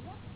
over.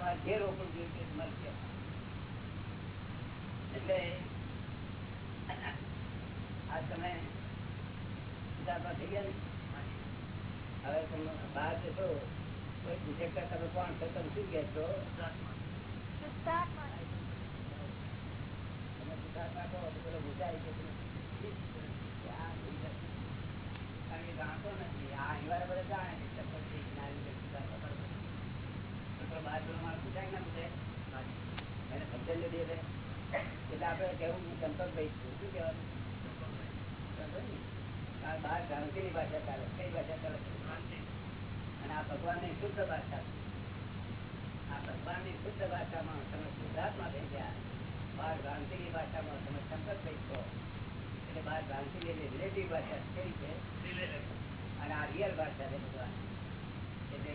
તમારે જે રોકવું જોઈએ તે મળશે એટલે આ તમે સીધા થઈ ગયા ને હવે તમે બહાર જશો કોઈ પૂછે કે તમે કોણ છો તમે શું કહેશો શુદ્ધાત્મા તમે શુદ્ધાત્મા કહો તો પેલો પૂછાય કે તમે આ પૂછે. કારણ કે જાણતો નથી આ અનિવાર્ય બધા જાણે છે ચપ્પલ છે જ્ઞાની એટલે ને? તમે શુદ્ધાત્મા થઈ ગયા બહાર ક્રાંતિની ભાષામાં તમે સંકટ થઈ એટલે બહાર એટલે રિલેટિવ ભાષા કઈ છે અને આ ભાષા છે ભગવાન એટલે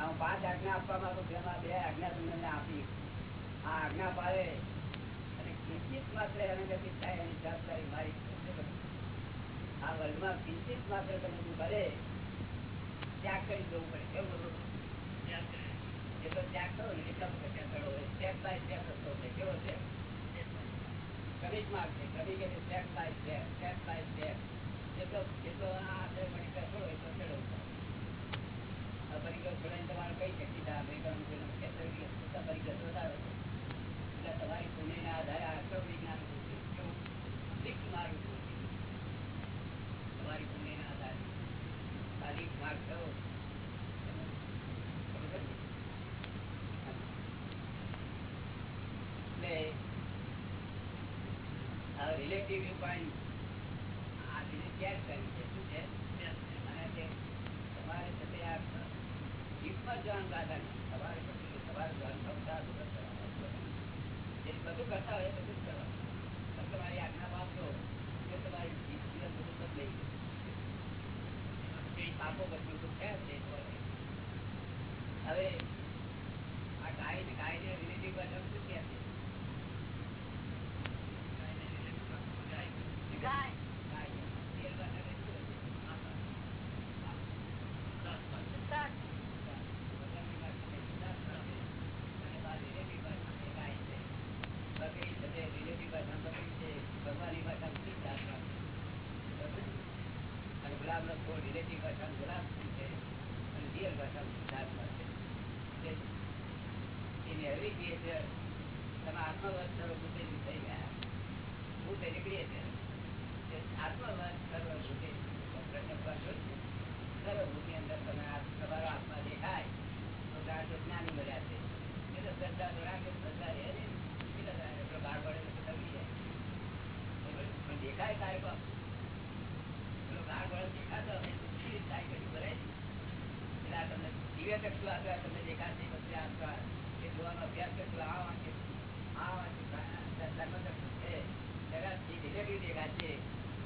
હું પાંચ આજ્ઞા આપવા માંગુ છું બે આજ્ઞા તમને આપી આ આજ્ઞા પાડે અને કિંચિત માત્ર એને ગતિ થાય એની જવાબદારી મારી. આ વર્લ્ડમાં કિંચિત માત્ર તમે કરે ત્યાગ કરી દેવું પડે. કેવું બધું? જેટલો ત્યાગ કરો ને, એટલા બધા ત્યાગ કરો કેવો છે? ક્રમિક માર્ગ છે ક્રમિક એટલે step by step step by આ આપણે મણિકર છોડો એટલો ચડો આ છોડાઈને તમારે કઈ શક્તિ થાય અમેરિકન પરિકર વધારો એટલે તમારી આધારે આશ્રમ વિજ્ઞાન કેવું? માર્ગ તમારી પુણ્યના આધારે તારીખ માર્ગ થયો? એટલે રિલેટિવ પોઈન્ટ આ રીતે ચેક કરી છે શું છે અને તે તમારે છે તે આ જીતમાં જવાનું દાદા નહીં તમારે પછી તમારે જવાનું સંસાર બધું કરવાનું. જે બધું કરતા હોય એ બધું જ કરવાનું તમે તમારી આજ્ઞા પામશો કે તમારી જીત જીવન બધું બદલાઈ ગયું કઈ પાપો બધું તો છે જ નહીં તો હવે આ ગાય ને ગાય ને રિલેટિવ ભાષા શું કહે છે ગાય ગાય રિયલ ભાષા શું શુદ્ધાત્મા ભગવાનની ભાષા ભાષાનો થોડ રિલેટિવ ભાષાનો ગુલાબ છે અને રિયલ ભાષાનો સિદ્ધાર્થમાં છે તે- એની એવી છે તમે આત્મવત સર્વ ભૂતે થઈ ગયા ભૂતે નીકળીએ છે તે આત્મવત સર્વ ભૂતે પ્રશ્ન કરશો જ ને. સર્વ ભૂતની અંદર તમે આ તમારો આત્મા દેખાય તો ત્યાં તો જ્ઞાની મળ્યા છે એ તો શ્રદ્ધા તો રાખે શ્રદ્ધા રહે ને કેટલા દાડા એટલો ગાળ પડે તો થકી જાય પણ દેખાય તારે બાપ પેલો ગાળ પડે દેખાતો હવે કેવી રીતે થાય કશું ભરાય નહીં. એટલે આ તમને દિવ્ય ચક્ષુ આપ્યા તમને દેખાશે પછી આ એ જોવાનો અભ્યાસ કરશો આ વાંચે આ વાંચે ધર્મચક્ષુ છે જગતથી રિલેટિવ દેખાશે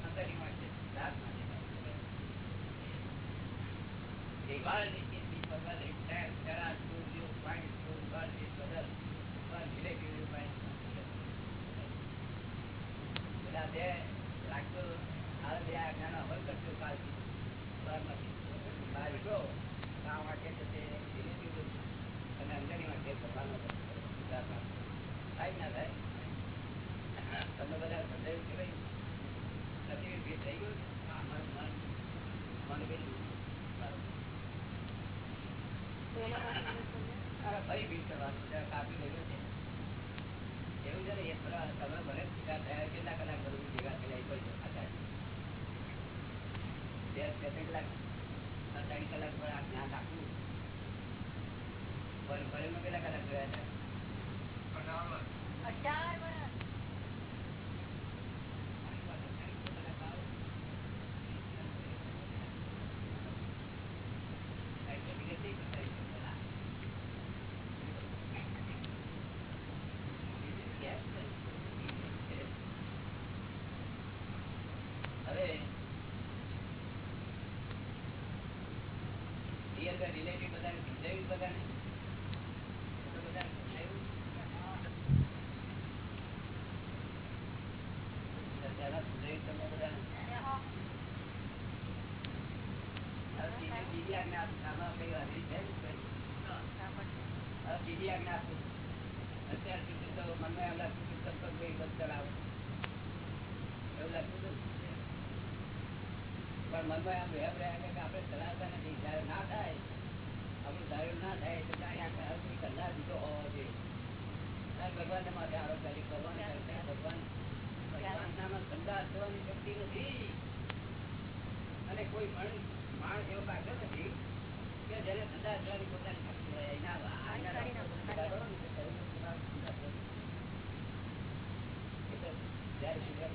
અંદરની વાંચે સિદ્ધાર્થમાં દેખાશે The world is in the puzzle itself. There are two viewpoints, two worlds in puzzle. One relative viewpoint. બે લાગતું હાલ બે આજ્ઞાનો અમલ કરશો કાલથી સવારમાંથી. બહાર તો આ વાક્ય છે તે relative અને અંદરની વાક્ય ભગવાનનો કરશો. થાય ના થાય તમને બધા સમજાયું કે ભાઈ નથી ભેદ થઈ ગયું હા, મારું મન મન પેલું મારું કલાક બધું કલાક, આ જ્ઞાન રાખવું. ભરેમાં કેટલા કલાક જોયા હતા? અઢાર વર્ષ હવે રિયલ રિલેટિવ બધાને સમજાવ્યું બધાને તો બધાને સમજાવ્યું દાદા સમજાવ્યું તમને બધાને હવે બીજી- બીજી આજ્ઞા આપું. આમાં કઈ વાંધો છે ને કઈ? હવે બીજી આજ્ઞા આપું. અત્યાર સુધી તો મનમાં એમ લાગતું કે સંપર્ક ભાઈ બધ ચલાવો. એવું લાગતું હતું. પણ મનમાં એમ વહેમ રહ્યા કે આપણે ચલાવતા નથી. જયારે ના થાય આપણું ધાર્યું ના થાય તો કાંઈ આપણે હવે કોઈ કલાક દીધો હોવો જોઈએ. ભગવાનને માથે આરોપ કરી ભગવાન ભગવાન ભગવાનનામાં સંદાસ થવાની શક્તિ નથી. અને કોઈ પણ માણસ એવો કાઢ્યો નથી કે જેને સંદાસ થવાની પોતાની શક્તિ હોય. એના આના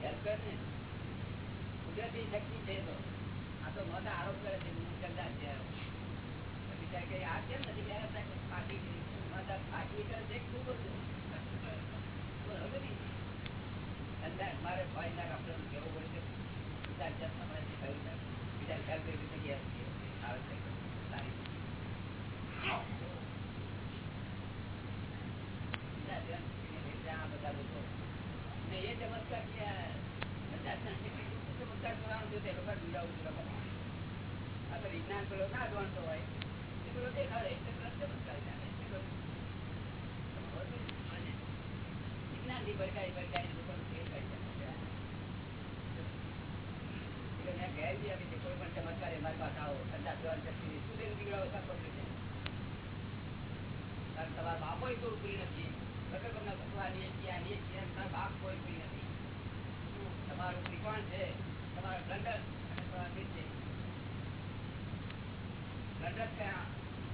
હેલ્પ કરે ને કુદરતી શક્તિ છે તો ગયા ને? મારે ફોરેનના ડોક્ટરને કહેવું પડે છે. વિચાર છે તમારે જે થયું છે વિચાર ખ્યાલ કરી જગ્યા આવે છે વિચાર ધ્યાન કરીને ત્યાં આ બધા લોકો ને એ ચમત્કાર કે આ બધા સાયન્ટિફિક ચમત્કાર કરવાનું છે તે લોકો બીજાવું છે લોકો આ તો વિજ્ઞાન પેલો ના એ પેલો દેખાડે એટલે પેલો ચમત્કાર જાણે છે કારણ તમારા બાપો કોઈ ઉપરી નથી વગર તમને ભગવાનીએ છીએ આનીએ બાપ કોઈ ઉપરી નથી તમારું ત્રિકોણ છે, તમારો દંડ અને તમારા નીચે ક્યાં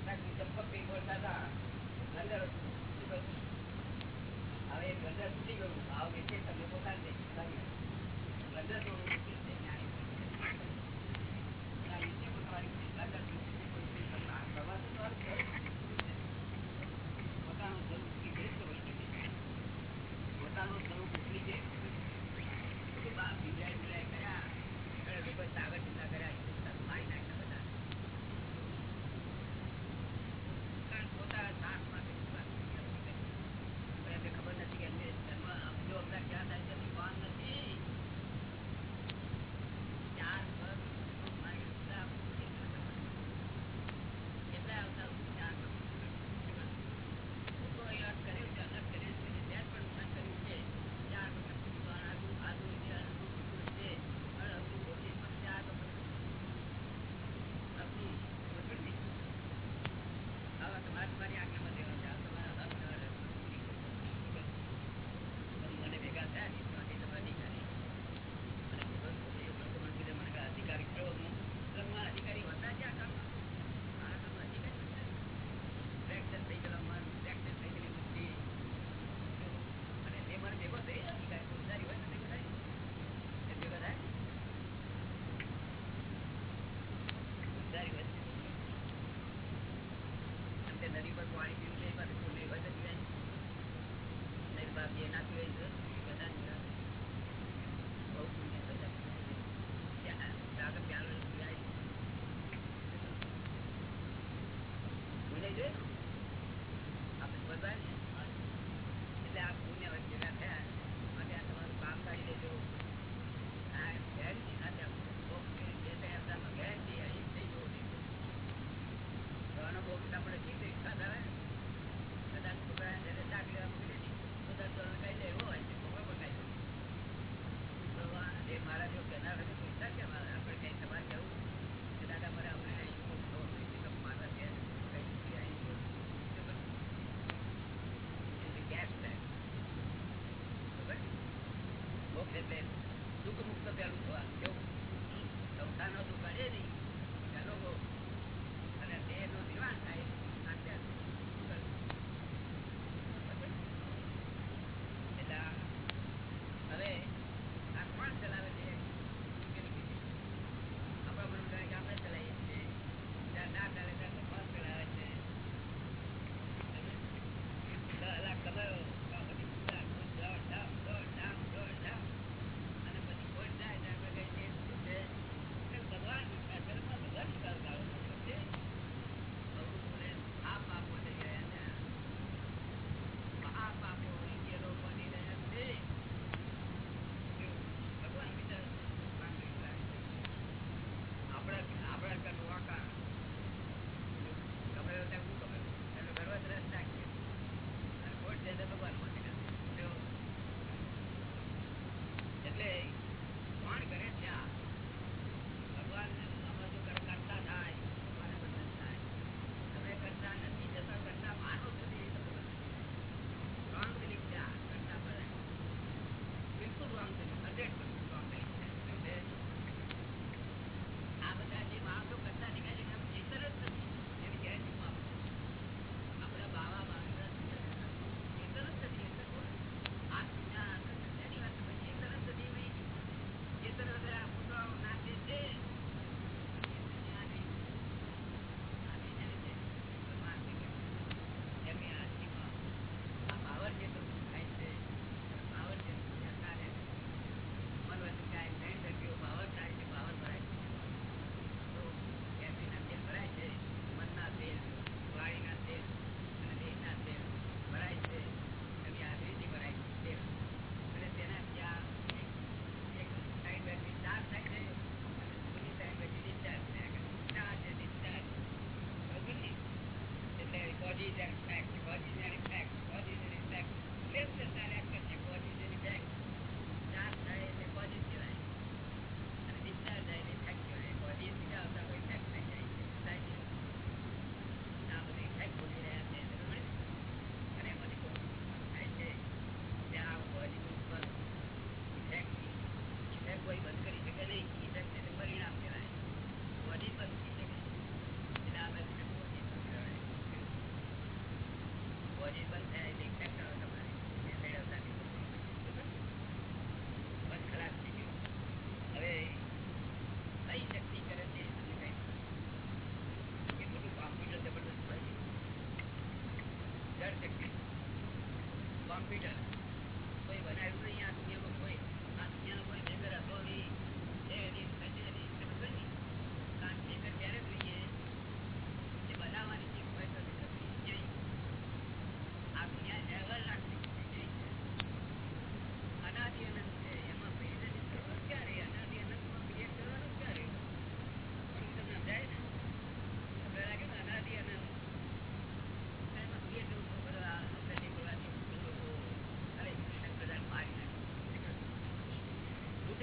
નાખી ચંપક બોલતા હતા. હવે દંડક તૂટી ગયું ભાવ નીચે તમને પોતાને લાગે તો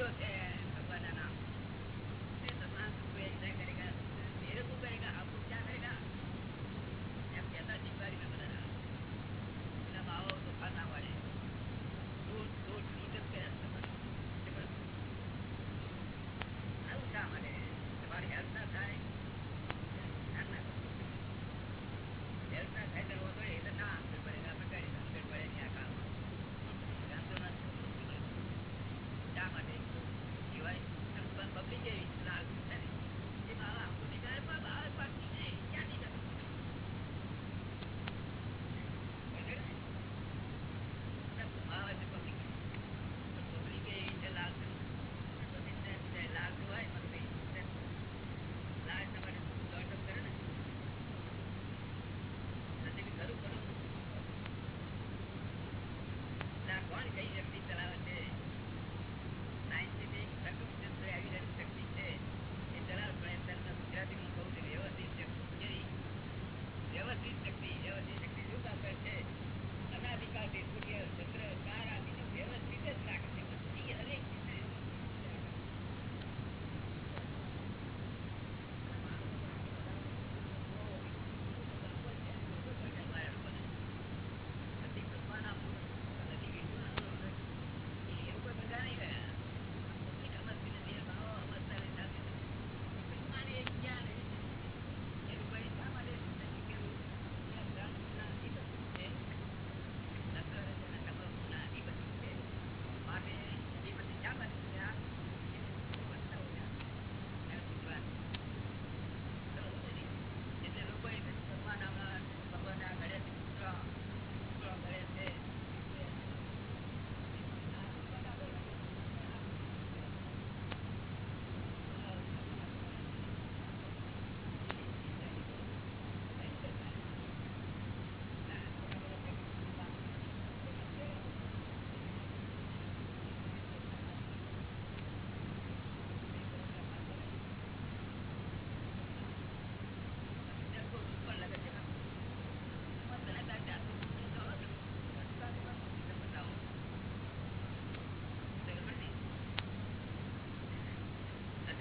good.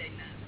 indignant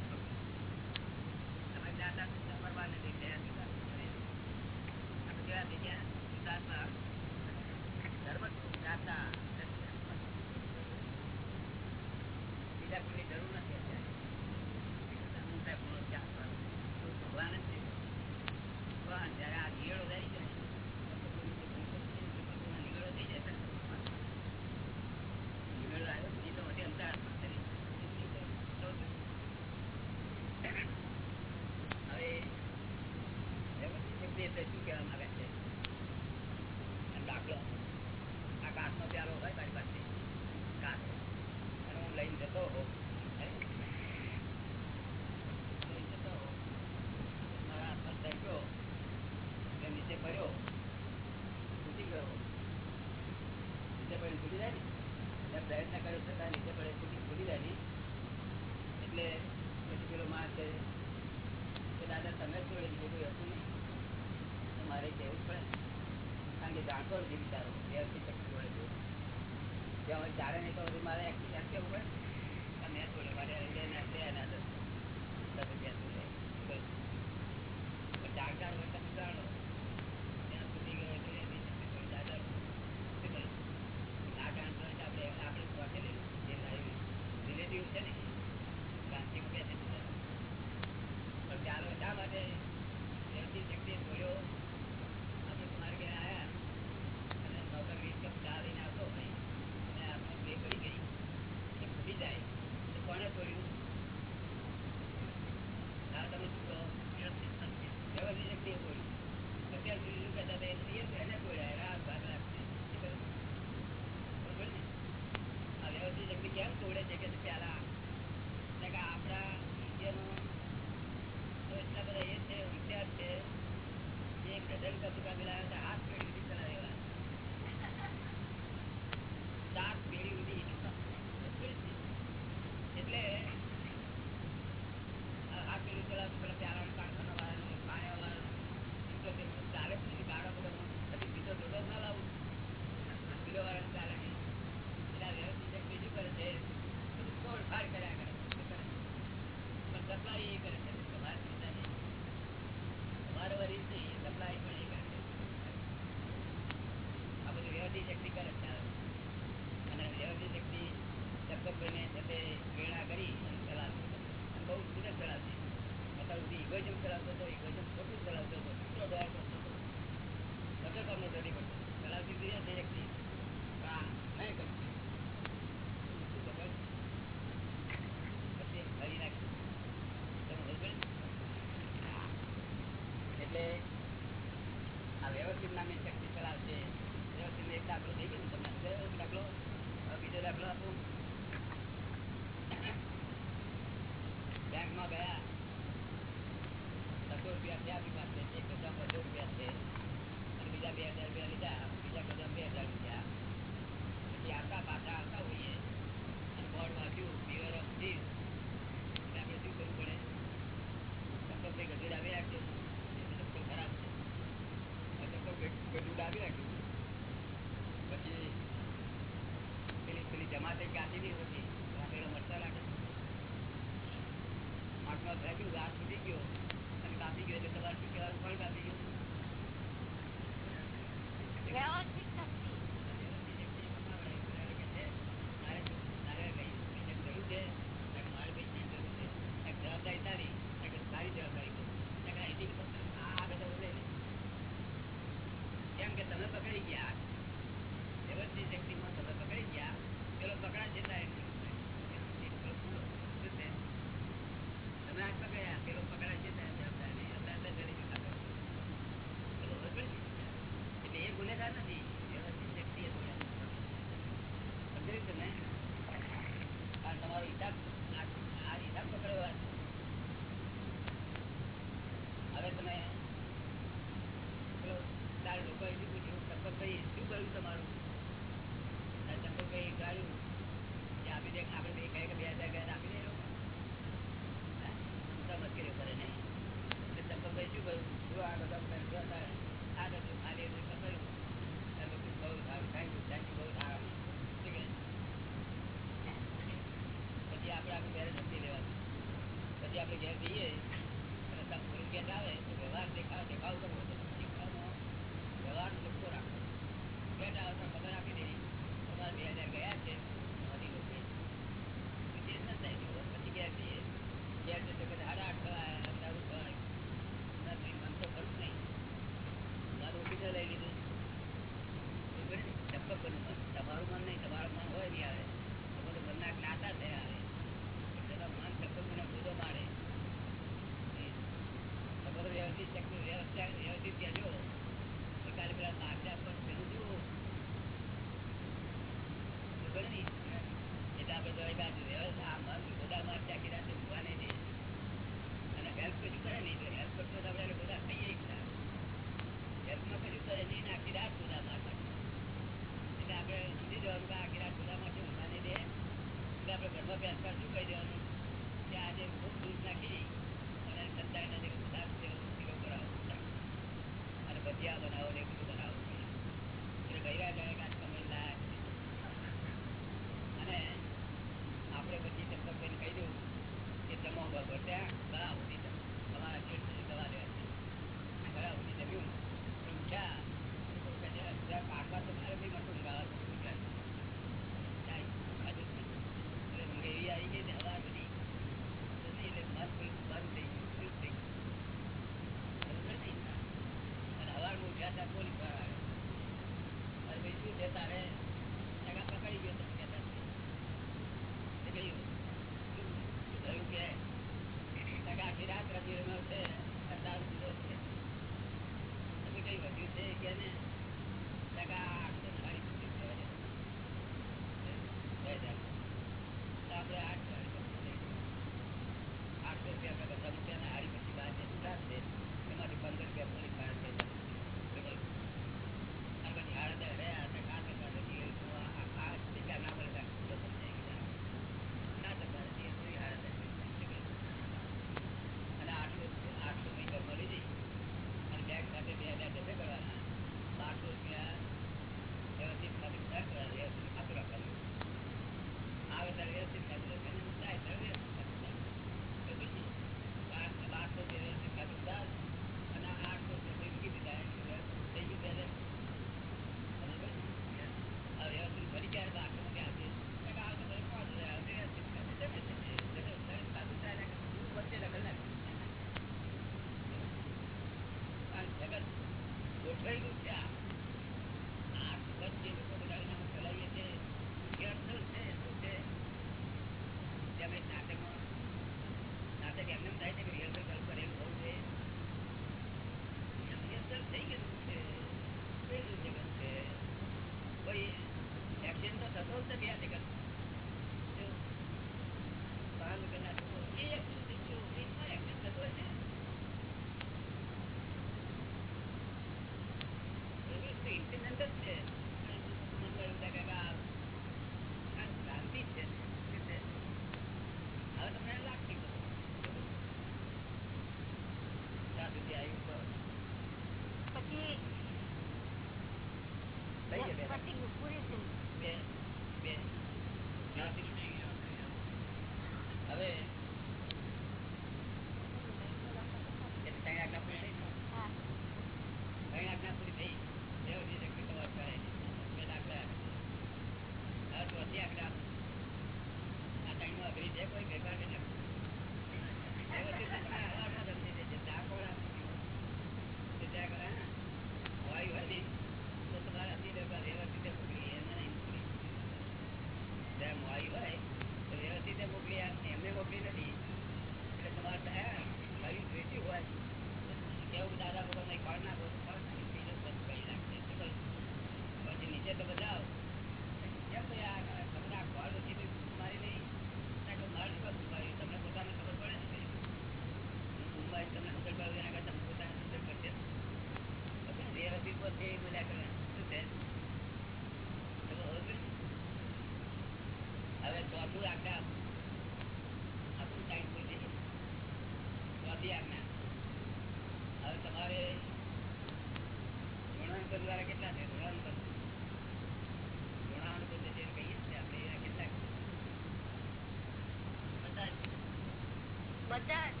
બધા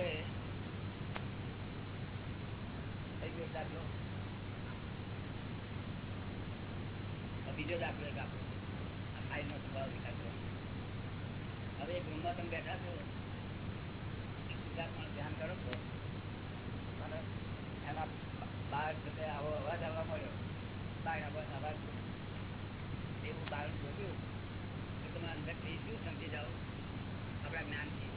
કરે બીજો દાખલો એક આપો ફાઇલ નો સ્વભાવ દેખાતો હવે એક રૂમમાં તમે બેઠા છો. ધ્યાન કરો છો. અને એના બહાર જતે આવો અવાજ આવવા મળ્યો બહાર અવાજ અવાજ એવું બહાર જોયું. કે તમે અંદર થઈ ગયું સમજી જાઓ. આપણા જ્ઞાનથી.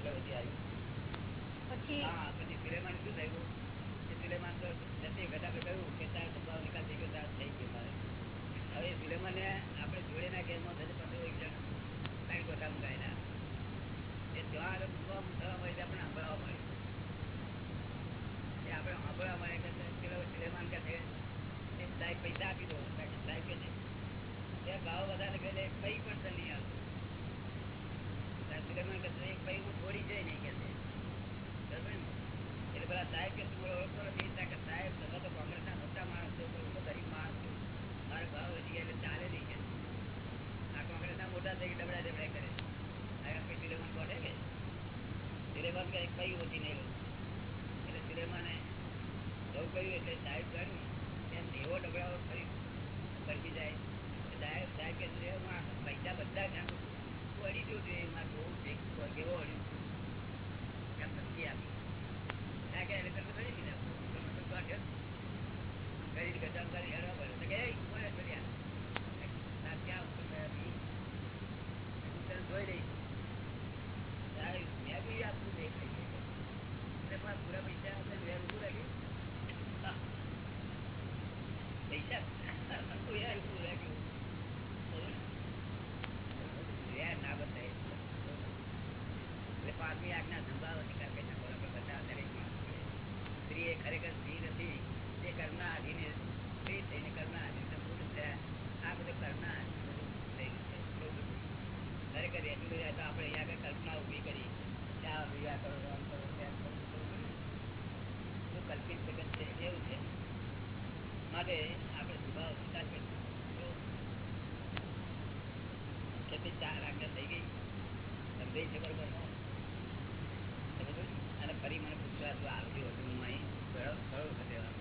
સાંભળવા મળે. એ આપણે સાંભળવા મળે કે સુલેમાન કહે છે પૈસા આપી દો. સાહેબ કે છે. ત્યાં ભાવ વધારે કહે કંઈ પણ નહીં આવતું કર્મ કે ભાઈ હું છોડી જાય નહીં કે એટલે પેલા સાહેબ કે તું ઓળખતો નથી કે સાહેબ તમે તો કોંગ્રેસના મોટા માણસ છો હું તો ગરીબ માણસ છું મારો ભાવ વધી ગયા એટલે ચાલે નહીં કે આ કોંગ્રેસના મોટા થઈ ડબડા ડબડા કરે આગળ કોઈ સિલેમન બોલે કે સિલેમન કંઈક કઈ હોતી નહીં એટલે સિલેમાને જવું કહ્યું એટલે સાહેબ ગણ્યું એમ એવો ડબડાઓ ફરી ફરકી જાય સાહેબ સાહેબ કે પૈસા બધા જાણું અડી ગયો છે મારે બહુ ઠીક કેવો અડ્યું એમ ધમકી આપી ના તમે કરી દીધા કરી કરતા હેરવા આપણે કલ્પિત છે? એવું છે. માટે આપણે સ્વભાવ સ્વીકાર કરીશું. કેટલી ચાર આજ્ઞા થઈ ગઈ? સમજાઈ છે બરોબર ફરી મને પૂછવા આવતી હોટલમાં સરળ સરળ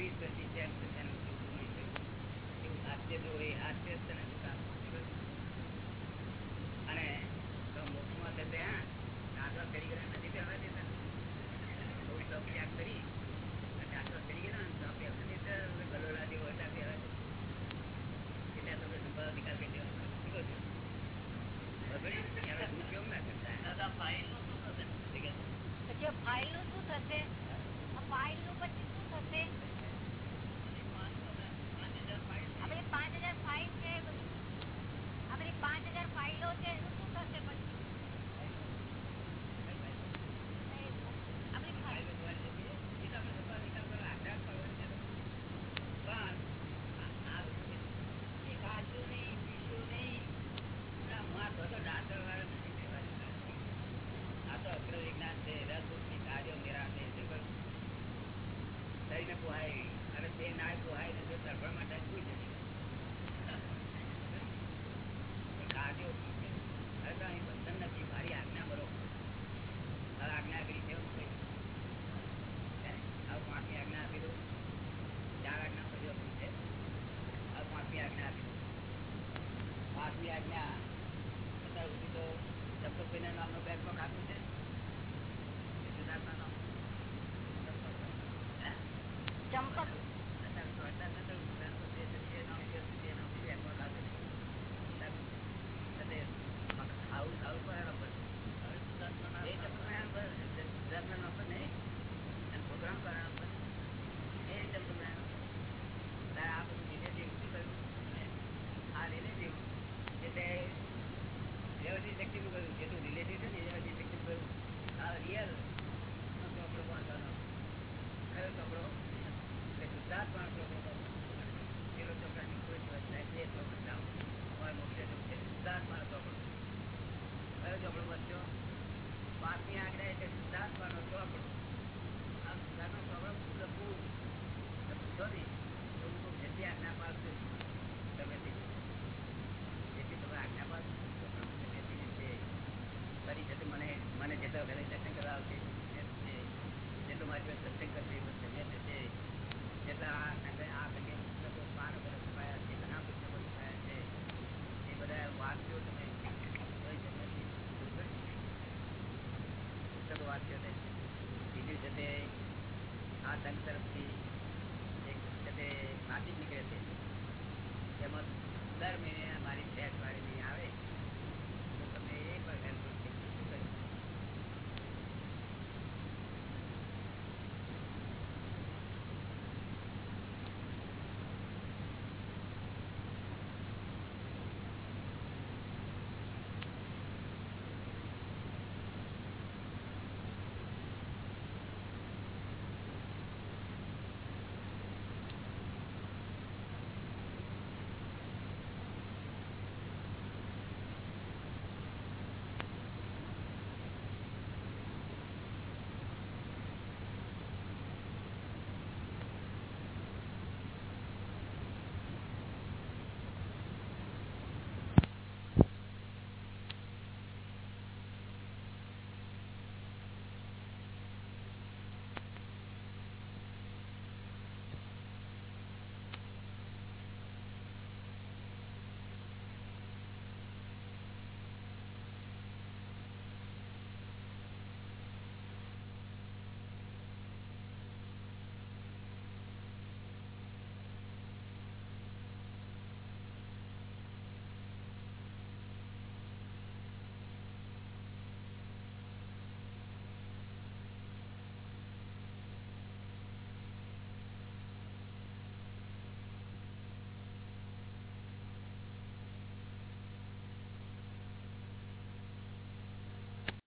વીસ પચીસ એમ એવું નાસ્ય તો હોય હાસ્ય છે ને ચંપક